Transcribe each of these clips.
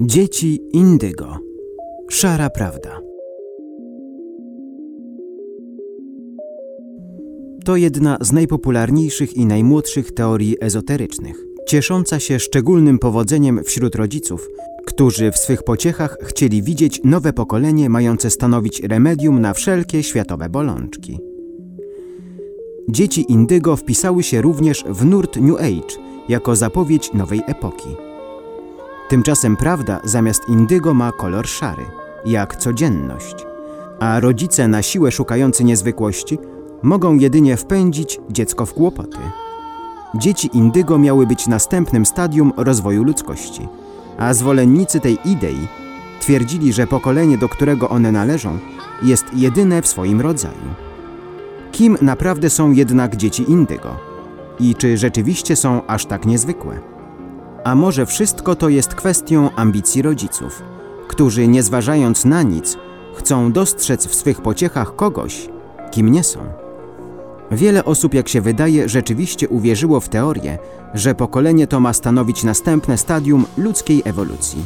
Dzieci indygo. Szara prawda. To jedna z najpopularniejszych i najmłodszych teorii ezoterycznych, ciesząca się szczególnym powodzeniem wśród rodziców, którzy w swych pociechach chcieli widzieć nowe pokolenie mające stanowić remedium na wszelkie światowe bolączki. Dzieci indygo wpisały się również w nurt New Age jako zapowiedź nowej epoki. Tymczasem prawda zamiast indygo ma kolor szary, jak codzienność, a rodzice na siłę szukający niezwykłości mogą jedynie wpędzić dziecko w kłopoty. Dzieci indygo miały być następnym stadium rozwoju ludzkości, a zwolennicy tej idei twierdzili, że pokolenie, do którego one należą, jest jedyne w swoim rodzaju. Kim naprawdę są jednak dzieci indygo? I czy rzeczywiście są aż tak niezwykłe? A może wszystko to jest kwestią ambicji rodziców, którzy nie zważając na nic, chcą dostrzec w swych pociechach kogoś, kim nie są? Wiele osób, jak się wydaje, rzeczywiście uwierzyło w teorię, że pokolenie to ma stanowić następne stadium ludzkiej ewolucji.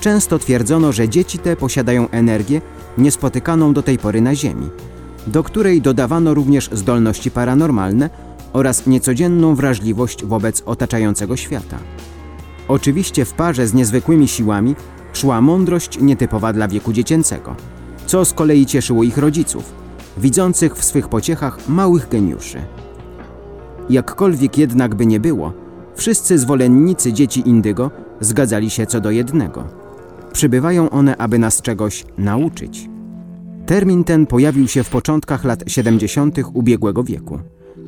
Często twierdzono, że dzieci te posiadają energię niespotykaną do tej pory na Ziemi, do której dodawano również zdolności paranormalne oraz niecodzienną wrażliwość wobec otaczającego świata. Oczywiście w parze z niezwykłymi siłami szła mądrość nietypowa dla wieku dziecięcego, co z kolei cieszyło ich rodziców, widzących w swych pociechach małych geniuszy. Jakkolwiek jednak by nie było, wszyscy zwolennicy dzieci indygo zgadzali się co do jednego. Przybywają one, aby nas czegoś nauczyć. Termin ten pojawił się w początkach lat 70. ubiegłego wieku.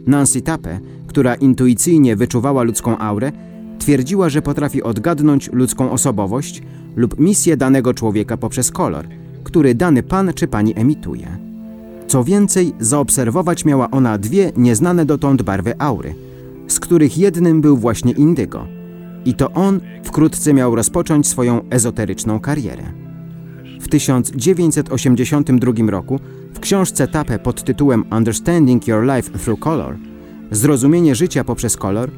Nancy Tappe, która intuicyjnie wyczuwała ludzką aurę, twierdziła, że potrafi odgadnąć ludzką osobowość lub misję danego człowieka poprzez kolor, który dany pan czy pani emituje. Co więcej, zaobserwować miała ona dwie nieznane dotąd barwy aury, z których jednym był właśnie indygo. I to on wkrótce miał rozpocząć swoją ezoteryczną karierę. W 1982 roku książce Tappe pod tytułem Understanding Your Life Through Color Zrozumienie życia poprzez kolor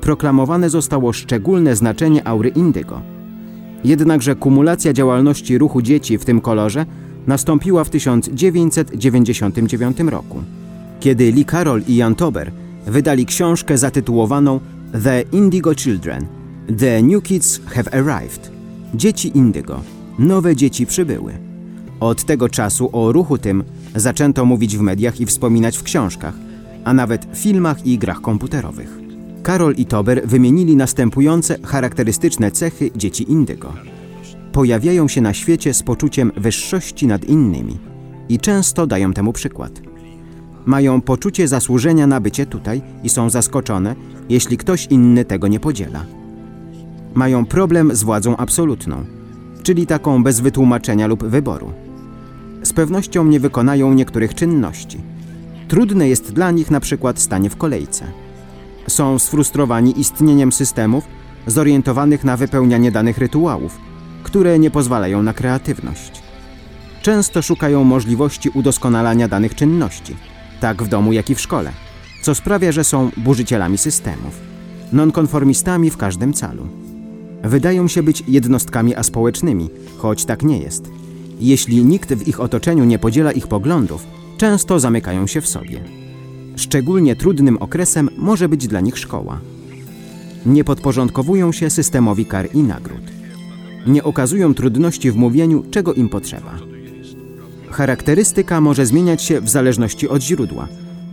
proklamowane zostało szczególne znaczenie aury indygo. Jednakże kumulacja działalności ruchu dzieci w tym kolorze nastąpiła w 1999 roku, kiedy Lee Carroll i Jan Tober wydali książkę zatytułowaną The Indigo Children – The New Kids Have Arrived – Dzieci Indygo – Nowe dzieci przybyły. Od tego czasu o ruchu tym zaczęto mówić w mediach i wspominać w książkach, a nawet filmach i grach komputerowych. Karol i Tober wymienili następujące charakterystyczne cechy dzieci indygo pojawiają się na świecie z poczuciem wyższości nad innymi i często dają temu przykład. Mają poczucie zasłużenia na bycie tutaj i są zaskoczone, jeśli ktoś inny tego nie podziela. Mają problem z władzą absolutną, czyli taką bez wytłumaczenia lub wyboru. Z pewnością nie wykonają niektórych czynności. Trudne jest dla nich na przykład stanie w kolejce. Są sfrustrowani istnieniem systemów zorientowanych na wypełnianie danych rytuałów, które nie pozwalają na kreatywność. Często szukają możliwości udoskonalania danych czynności, tak w domu, jak i w szkole, co sprawia, że są burzycielami systemów, nonkonformistami w każdym calu. Wydają się być jednostkami aspołecznymi, choć tak nie jest. Jeśli nikt w ich otoczeniu nie podziela ich poglądów, często zamykają się w sobie. Szczególnie trudnym okresem może być dla nich szkoła. Nie podporządkowują się systemowi kar i nagród nie okazują trudności w mówieniu, czego im potrzeba. Charakterystyka może zmieniać się w zależności od źródła,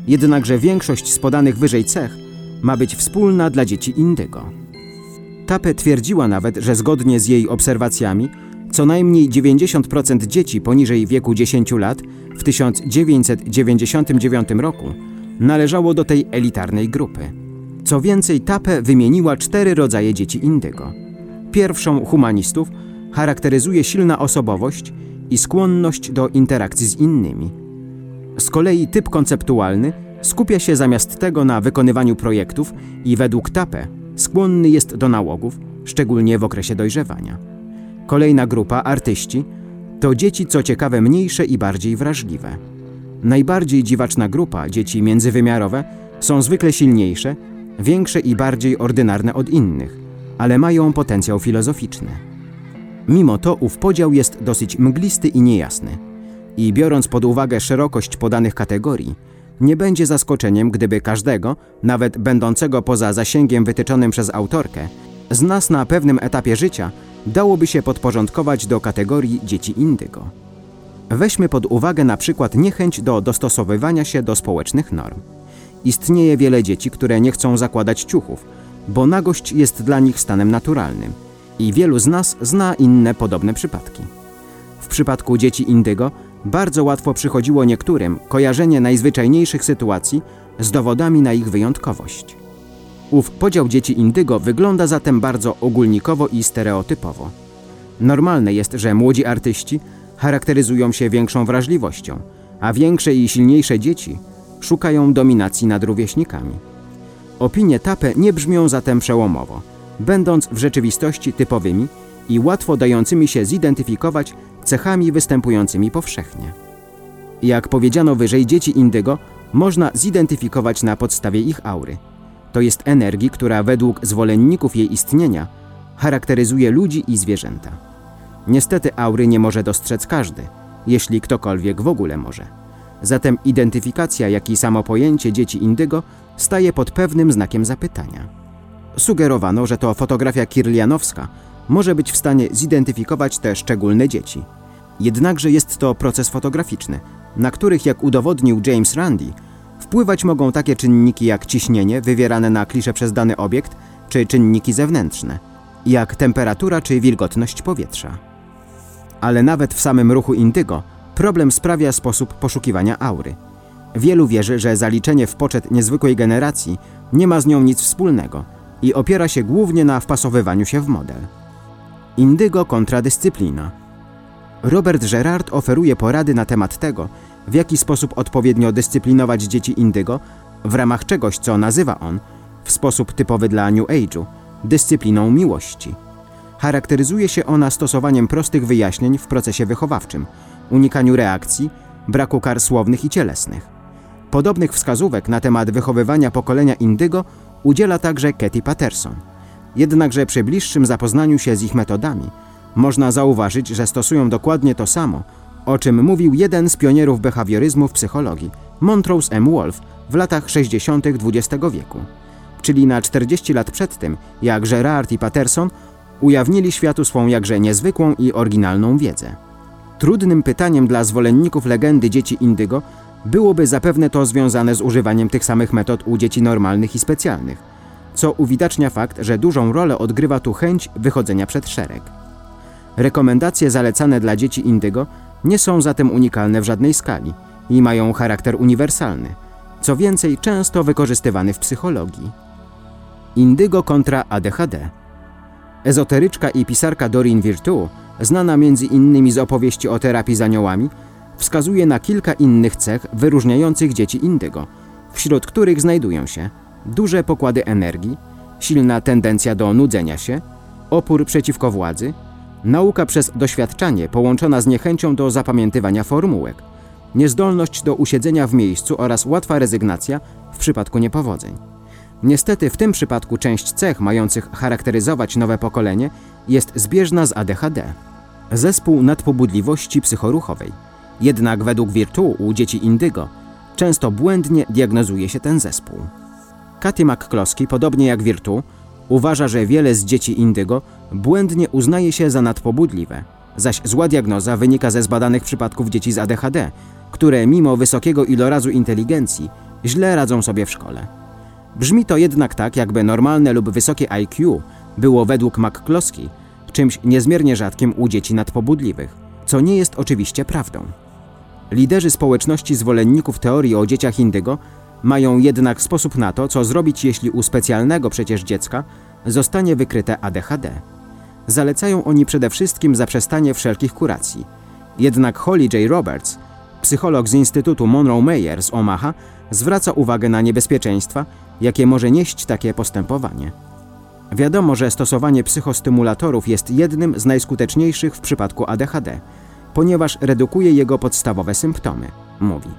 jednakże większość z podanych wyżej cech ma być wspólna dla dzieci indygo. Tape twierdziła nawet, że zgodnie z jej obserwacjami co najmniej 90% dzieci poniżej wieku 10 lat w 1999 roku należało do tej elitarnej grupy. Co więcej, Tape wymieniła cztery rodzaje dzieci indygo. Pierwszą humanistów charakteryzuje silna osobowość i skłonność do interakcji z innymi. Z kolei typ konceptualny skupia się zamiast tego na wykonywaniu projektów i według Tape skłonny jest do nałogów, szczególnie w okresie dojrzewania. Kolejna grupa, artyści, to dzieci co ciekawe mniejsze i bardziej wrażliwe. Najbardziej dziwaczna grupa, dzieci międzywymiarowe, są zwykle silniejsze, większe i bardziej ordynarne od innych, ale mają potencjał filozoficzny. Mimo to ów podział jest dosyć mglisty i niejasny. I biorąc pod uwagę szerokość podanych kategorii, nie będzie zaskoczeniem, gdyby każdego, nawet będącego poza zasięgiem wytyczonym przez autorkę, z nas na pewnym etapie życia dałoby się podporządkować do kategorii dzieci indygo. Weźmy pod uwagę na przykład niechęć do dostosowywania się do społecznych norm. Istnieje wiele dzieci, które nie chcą zakładać ciuchów, bo nagość jest dla nich stanem naturalnym i wielu z nas zna inne podobne przypadki. W przypadku dzieci indygo bardzo łatwo przychodziło niektórym kojarzenie najzwyczajniejszych sytuacji z dowodami na ich wyjątkowość. Ów podział dzieci indygo wygląda zatem bardzo ogólnikowo i stereotypowo. Normalne jest, że młodzi artyści charakteryzują się większą wrażliwością, a większe i silniejsze dzieci szukają dominacji nad rówieśnikami. Opinie Tape nie brzmią zatem przełomowo, będąc w rzeczywistości typowymi i łatwo dającymi się zidentyfikować cechami występującymi powszechnie. Jak powiedziano wyżej, dzieci indygo można zidentyfikować na podstawie ich aury. To jest energii, która według zwolenników jej istnienia charakteryzuje ludzi i zwierzęta. Niestety aury nie może dostrzec każdy, jeśli ktokolwiek w ogóle może. Zatem identyfikacja, jak i samo pojęcie dzieci indygo staje pod pewnym znakiem zapytania. Sugerowano, że to fotografia kirlianowska może być w stanie zidentyfikować te szczególne dzieci. Jednakże jest to proces fotograficzny, na których, jak udowodnił James Randi, wpływać mogą takie czynniki jak ciśnienie wywierane na kliszę przez dany obiekt, czy czynniki zewnętrzne, jak temperatura czy wilgotność powietrza. Ale nawet w samym ruchu indygo problem sprawia sposób poszukiwania aury. Wielu wierzy, że zaliczenie w poczet niezwykłej generacji nie ma z nią nic wspólnego i opiera się głównie na wpasowywaniu się w model. Indygo kontra dyscyplina. Robert Gerard oferuje porady na temat tego, w jaki sposób odpowiednio dyscyplinować dzieci indygo w ramach czegoś, co nazywa on, w sposób typowy dla New Age'u, dyscypliną miłości. Charakteryzuje się ona stosowaniem prostych wyjaśnień w procesie wychowawczym, unikaniu reakcji, braku kar słownych i cielesnych. Podobnych wskazówek na temat wychowywania pokolenia indygo udziela także Katy Patterson. Jednakże przy bliższym zapoznaniu się z ich metodami można zauważyć, że stosują dokładnie to samo, o czym mówił jeden z pionierów behawioryzmu w psychologii, Montrose M. Wolf, w latach 60. XX wieku. Czyli na 40 lat przed tym, jak Gerard i Patterson ujawnili światu swą jakże niezwykłą i oryginalną wiedzę. Trudnym pytaniem dla zwolenników legendy dzieci indygo byłoby zapewne to związane z używaniem tych samych metod u dzieci normalnych i specjalnych, co uwidacznia fakt, że dużą rolę odgrywa tu chęć wychodzenia przed szereg. Rekomendacje zalecane dla dzieci indygo nie są zatem unikalne w żadnej skali i mają charakter uniwersalny, co więcej często wykorzystywany w psychologii. Indygo kontra ADHD Ezoteryczka i pisarka Doreen Virtue, znana między innymi z opowieści o terapii z aniołami, wskazuje na kilka innych cech wyróżniających dzieci indygo, wśród których znajdują się duże pokłady energii, silna tendencja do nudzenia się, opór przeciwko władzy, nauka przez doświadczanie połączona z niechęcią do zapamiętywania formułek, niezdolność do usiedzenia w miejscu oraz łatwa rezygnacja w przypadku niepowodzeń. Niestety w tym przypadku część cech mających charakteryzować nowe pokolenie jest zbieżna z ADHD. Zespół nadpobudliwości psychoruchowej. Jednak według Virtu u dzieci indygo często błędnie diagnozuje się ten zespół. Katy McCloskey, podobnie jak Virtu, uważa, że wiele z dzieci indygo błędnie uznaje się za nadpobudliwe, zaś zła diagnoza wynika ze zbadanych przypadków dzieci z ADHD, które mimo wysokiego ilorazu inteligencji źle radzą sobie w szkole. Brzmi to jednak tak, jakby normalne lub wysokie IQ było według McCloskey czymś niezmiernie rzadkim u dzieci nadpobudliwych, co nie jest oczywiście prawdą. Liderzy społeczności zwolenników teorii o dzieciach indygo mają jednak sposób na to, co zrobić, jeśli u specjalnego przecież dziecka zostanie wykryte ADHD. Zalecają oni przede wszystkim zaprzestanie wszelkich kuracji. Jednak Holly J. Roberts, psycholog z Instytutu Monroe Mayer z Omaha, zwraca uwagę na niebezpieczeństwa, jakie może nieść takie postępowanie. Wiadomo, że stosowanie psychostymulatorów jest jednym z najskuteczniejszych w przypadku ADHD, ponieważ redukuje jego podstawowe symptomy, mówi.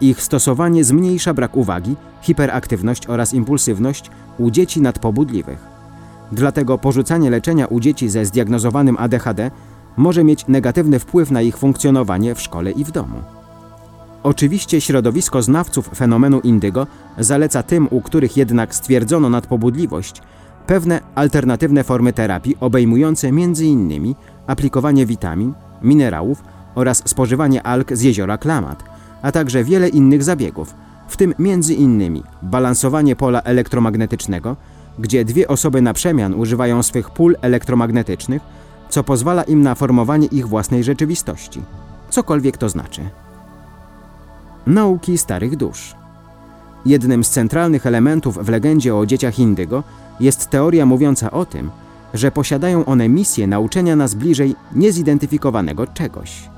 Ich stosowanie zmniejsza brak uwagi, hiperaktywność oraz impulsywność u dzieci nadpobudliwych. Dlatego porzucanie leczenia u dzieci ze zdiagnozowanym ADHD może mieć negatywny wpływ na ich funkcjonowanie w szkole i w domu. Oczywiście środowisko znawców fenomenu indygo zaleca tym, u których jednak stwierdzono nadpobudliwość, pewne alternatywne formy terapii obejmujące m.in. aplikowanie witamin, minerałów oraz spożywanie alg z jeziora Klamat, a także wiele innych zabiegów, w tym m.in. balansowanie pola elektromagnetycznego, gdzie dwie osoby na przemian używają swych pól elektromagnetycznych, co pozwala im na formowanie ich własnej rzeczywistości, cokolwiek to znaczy. Nauki starych dusz. Jednym z centralnych elementów w legendzie o dzieciach Indygo jest teoria mówiąca o tym, że posiadają one misję nauczenia nas bliżej niezidentyfikowanego czegoś.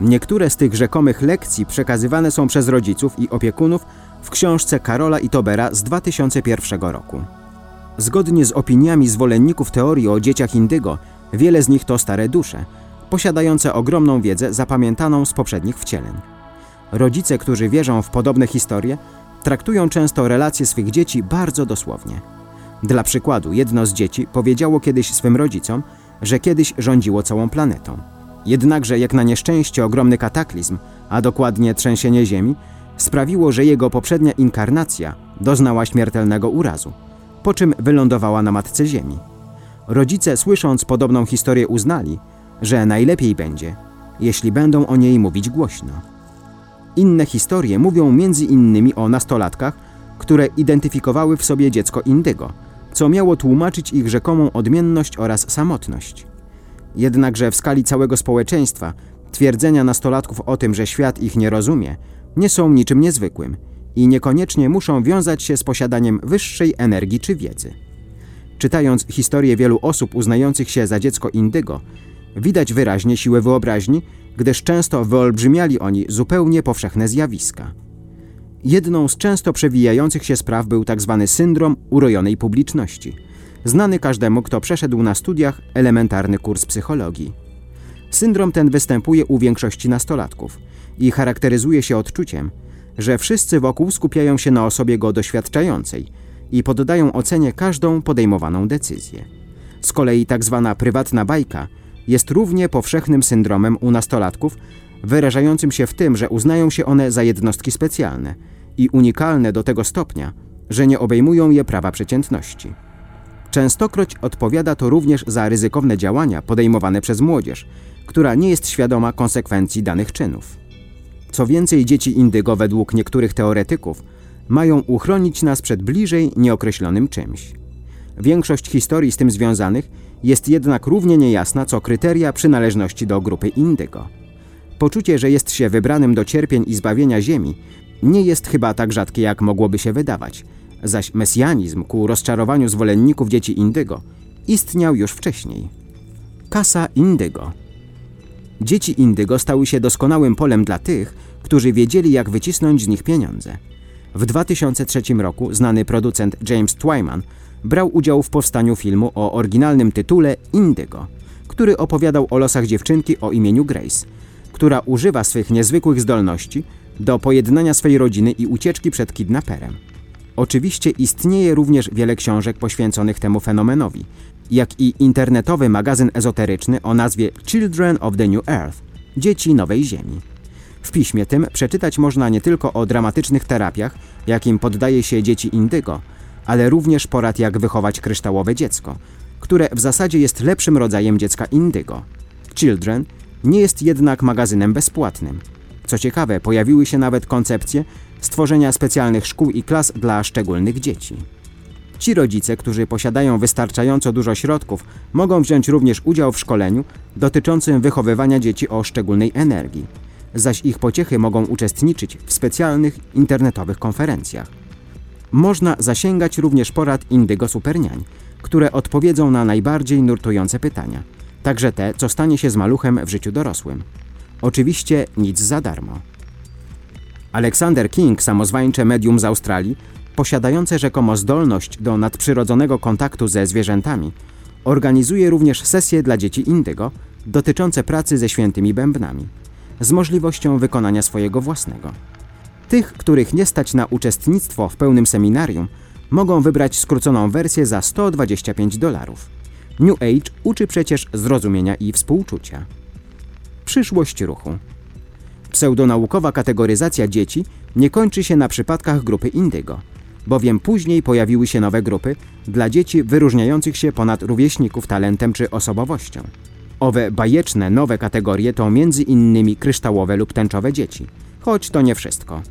Niektóre z tych rzekomych lekcji przekazywane są przez rodziców i opiekunów w książce Karola i Tobera z 2001 roku. Zgodnie z opiniami zwolenników teorii o dzieciach Indygo, wiele z nich to stare dusze, posiadające ogromną wiedzę zapamiętaną z poprzednich wcieleń. Rodzice, którzy wierzą w podobne historie, traktują często relacje swych dzieci bardzo dosłownie. Dla przykładu, jedno z dzieci powiedziało kiedyś swym rodzicom, że kiedyś rządziło całą planetą. Jednakże, jak na nieszczęście, ogromny kataklizm, a dokładnie trzęsienie Ziemi, sprawiło, że jego poprzednia inkarnacja doznała śmiertelnego urazu, po czym wylądowała na matce Ziemi. Rodzice, słysząc podobną historię, uznali, że najlepiej będzie, jeśli będą o niej mówić głośno. Inne historie mówią między innymi o nastolatkach, które identyfikowały w sobie dziecko indygo, co miało tłumaczyć ich rzekomą odmienność oraz samotność. Jednakże w skali całego społeczeństwa twierdzenia nastolatków o tym, że świat ich nie rozumie, nie są niczym niezwykłym i niekoniecznie muszą wiązać się z posiadaniem wyższej energii czy wiedzy. Czytając historię wielu osób uznających się za dziecko indygo, widać wyraźnie siłę wyobraźni, gdyż często wyolbrzymiali oni zupełnie powszechne zjawiska. Jedną z często przewijających się spraw był tzw. Tak syndrom urojonej publiczności, znany każdemu, kto przeszedł na studiach elementarny kurs psychologii. Syndrom ten występuje u większości nastolatków i charakteryzuje się odczuciem, że wszyscy wokół skupiają się na osobie go doświadczającej i poddają ocenie każdą podejmowaną decyzję. Z kolei. Tak prywatna bajka jest równie powszechnym syndromem u nastolatków, wyrażającym się w tym, że uznają się one za jednostki specjalne i unikalne do tego stopnia, że nie obejmują je prawa przeciętności. Częstokroć odpowiada to również za ryzykowne działania podejmowane przez młodzież, która nie jest świadoma konsekwencji danych czynów. Co więcej, dzieci indygo według niektórych teoretyków mają uchronić nas przed bliżej nieokreślonym czymś. Większość historii z tym związanych jest jednak równie niejasna co kryteria przynależności do grupy indygo. Poczucie, że jest się wybranym do cierpień i zbawienia Ziemi, nie jest chyba tak rzadkie, jak mogłoby się wydawać, zaś mesjanizm ku rozczarowaniu zwolenników dzieci indygo istniał już wcześniej. Kasa indygo Dzieci indygo stały się doskonałym polem dla tych, którzy wiedzieli, jak wycisnąć z nich pieniądze. W 2003 roku znany producent James Twyman brał udział w powstaniu filmu o oryginalnym tytule Indygo, który opowiadał o losach dziewczynki o imieniu Grace, która używa swych niezwykłych zdolności do pojednania swej rodziny i ucieczki przed kidnaperem. Oczywiście istnieje również wiele książek poświęconych temu fenomenowi, jak i internetowy magazyn ezoteryczny o nazwie Children of the New Earth Dzieci Nowej Ziemi. W piśmie tym przeczytać można nie tylko o dramatycznych terapiach, jakim poddaje się dzieci indygo, ale również porad jak wychować kryształowe dziecko, które w zasadzie jest lepszym rodzajem dziecka indygo. Children nie jest jednak magazynem bezpłatnym. Co ciekawe, pojawiły się nawet koncepcje stworzenia specjalnych szkół i klas dla szczególnych dzieci. Ci rodzice, którzy posiadają wystarczająco dużo środków, mogą wziąć również udział w szkoleniu dotyczącym wychowywania dzieci o szczególnej energii, zaś ich pociechy mogą uczestniczyć w specjalnych internetowych konferencjach. Można zasięgać również porad Indygo Superniań, które odpowiedzą na najbardziej nurtujące pytania, także te, co stanie się z maluchem w życiu dorosłym. Oczywiście nic za darmo. Alexander King, samozwańcze medium z Australii, posiadające rzekomo zdolność do nadprzyrodzonego kontaktu ze zwierzętami, organizuje również sesje dla dzieci indygo dotyczące pracy ze świętymi bębnami, z możliwością wykonania swojego własnego. Tych, których nie stać na uczestnictwo w pełnym seminarium, mogą wybrać skróconą wersję za 125 dolarów. New Age uczy przecież zrozumienia i współczucia. Przyszłość ruchu. Pseudonaukowa kategoryzacja dzieci nie kończy się na przypadkach grupy Indygo, bowiem później pojawiły się nowe grupy dla dzieci wyróżniających się ponad rówieśników talentem czy osobowością. Owe bajeczne nowe kategorie to między innymi kryształowe lub tęczowe dzieci, choć to nie wszystko.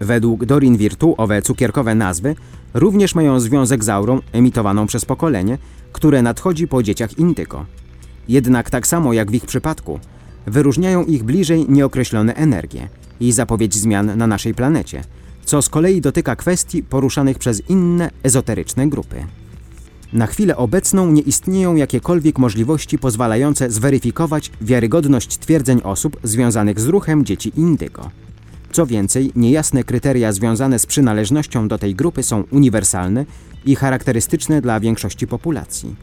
Według Dorin Virtu owe cukierkowe nazwy również mają związek z aurą emitowaną przez pokolenie, które nadchodzi po dzieciach indygo. Jednak tak samo jak w ich przypadku, wyróżniają ich bliżej nieokreślone energie i zapowiedź zmian na naszej planecie, co z kolei dotyka kwestii poruszanych przez inne ezoteryczne grupy. Na chwilę obecną nie istnieją jakiekolwiek możliwości pozwalające zweryfikować wiarygodność twierdzeń osób związanych z ruchem dzieci indygo. Co więcej, niejasne kryteria związane z przynależnością do tej grupy są uniwersalne i charakterystyczne dla większości populacji.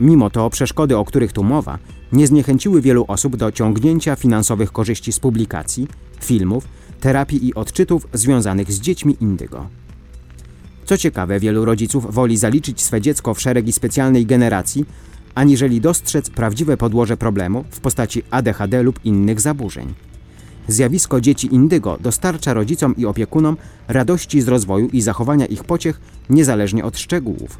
Mimo to przeszkody, o których tu mowa, nie zniechęciły wielu osób do ciągnięcia finansowych korzyści z publikacji, filmów, terapii i odczytów związanych z dziećmi indygo. Co ciekawe, wielu rodziców woli zaliczyć swe dziecko w szeregi specjalnej generacji, aniżeli dostrzec prawdziwe podłoże problemu w postaci ADHD lub innych zaburzeń. Zjawisko dzieci indygo dostarcza rodzicom i opiekunom radości z rozwoju i zachowania ich pociech niezależnie od szczegółów.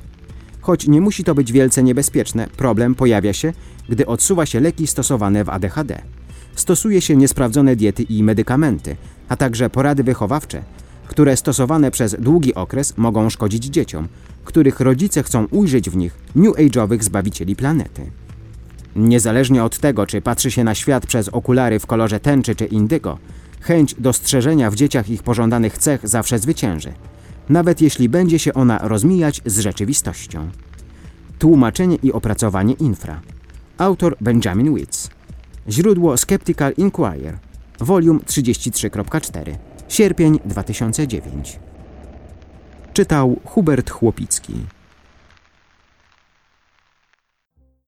Choć nie musi to być wielce niebezpieczne, problem pojawia się, gdy odsuwa się leki stosowane w ADHD. Stosuje się niesprawdzone diety i medykamenty, a także porady wychowawcze, które stosowane przez długi okres mogą szkodzić dzieciom, których rodzice chcą ujrzeć w nich new age'owych zbawicieli planety. Niezależnie od tego, czy patrzy się na świat przez okulary w kolorze tęczy czy indygo, chęć dostrzeżenia w dzieciach ich pożądanych cech zawsze zwycięży, nawet jeśli będzie się ona rozmijać z rzeczywistością. Tłumaczenie i opracowanie infra. Autor Benjamin Witz. Źródło Skeptical Inquirer. Volume 33.4. Sierpień 2009. Czytał Hubert Chłopicki.